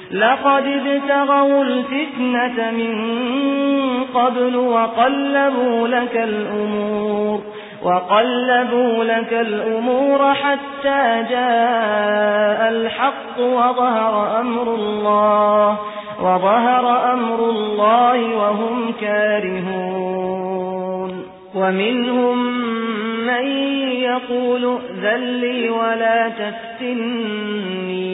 لقد ابتغوا الفتنة من قبل وقلبوا لك الأمور وقلبوا لك الأمور حتى جاء الحق وظهر أمر الله وظهر أمر الله وهم كارهون. ومنهم من يقول ذلي ولا تفتني.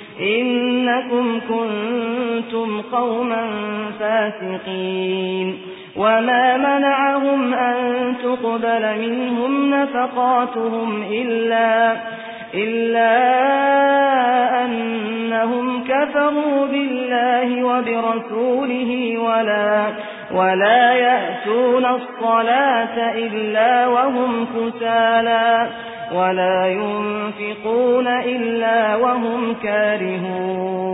إنكم كنتم قوما فاسقين. وما منعهم أن تقبل منهم نفقاتهم إلا إلا أنهم كفروا بالله وبرسوله ولا ولا يأتون الصلاة إلا وهم كسالى. ولا ينفقون إلا وهم كارهون